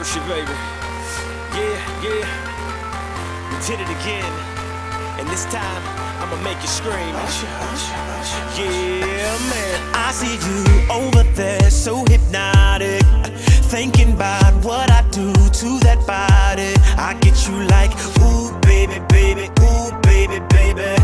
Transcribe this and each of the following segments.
worship, baby. Yeah, yeah. We did it again. And this time, I'ma make you scream. Yeah, man. I see you over there, so hypnotic. Thinking about what I do to that body. I get you like, ooh, baby, baby, ooh, baby, baby.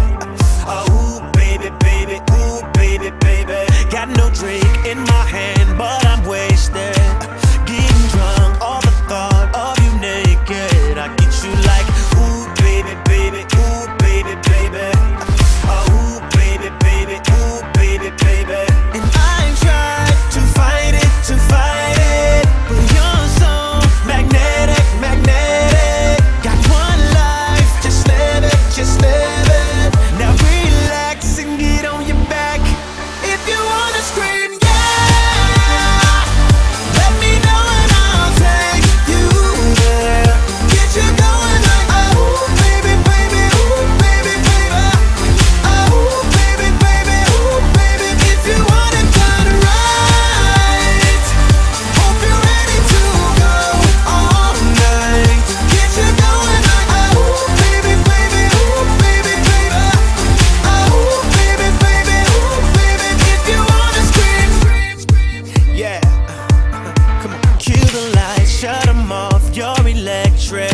trick.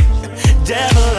Devil